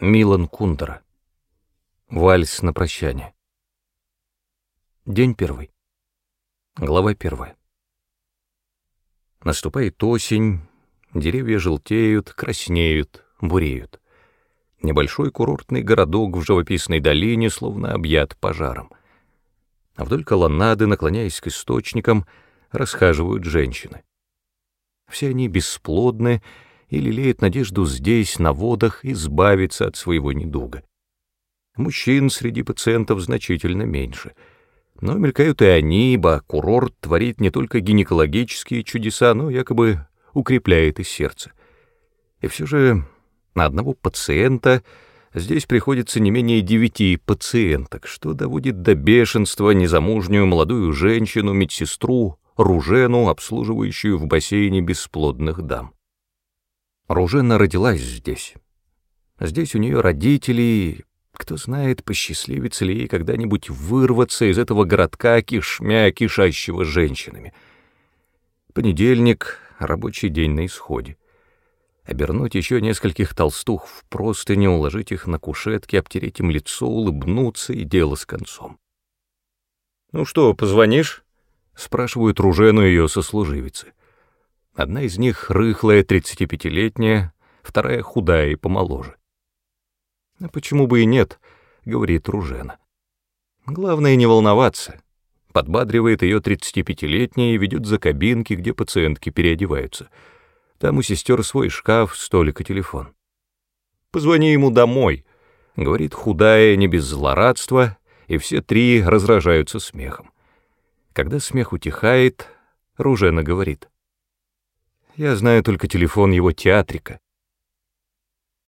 Милан Кундера. Вальс на прощание. День первый. Глава первая. Наступает осень, деревья желтеют, краснеют, буреют. Небольшой курортный городок в живописной долине словно объят пожаром. А вдоль колоннады, наклоняясь к источникам, расхаживают женщины. Все они бесплодны и лелеют надежду здесь, на водах, избавиться от своего недуга. Мужчин среди пациентов значительно меньше. Но мелькают и они, ибо курорт творит не только гинекологические чудеса, но якобы укрепляет и сердце. И все же на одного пациента здесь приходится не менее девяти пациенток, что доводит до бешенства незамужнюю молодую женщину, медсестру, Ружену, обслуживающую в бассейне бесплодных дам. Ружена родилась здесь. Здесь у нее родители, кто знает, посчастливится ли ей когда-нибудь вырваться из этого городка кишмя, кишащего женщинами. Понедельник, рабочий день на исходе. Обернуть еще нескольких толстух в простыни, уложить их на кушетке, обтереть им лицо, улыбнуться и дело с концом. «Ну что, позвонишь?» — спрашивают Ружену ее сослуживицы. Одна из них рыхлая, 35-летняя, вторая худая и помоложе. «А почему бы и нет?» — говорит Ружена. «Главное не волноваться». Подбадривает ее 35-летняя и ведет за кабинки, где пациентки переодеваются. Там у сестер свой шкаф, столик и телефон. «Позвони ему домой», — говорит худая, не без злорадства, и все три разражаются смехом. Когда смех утихает, Ружена говорит — я знаю только телефон его театрика.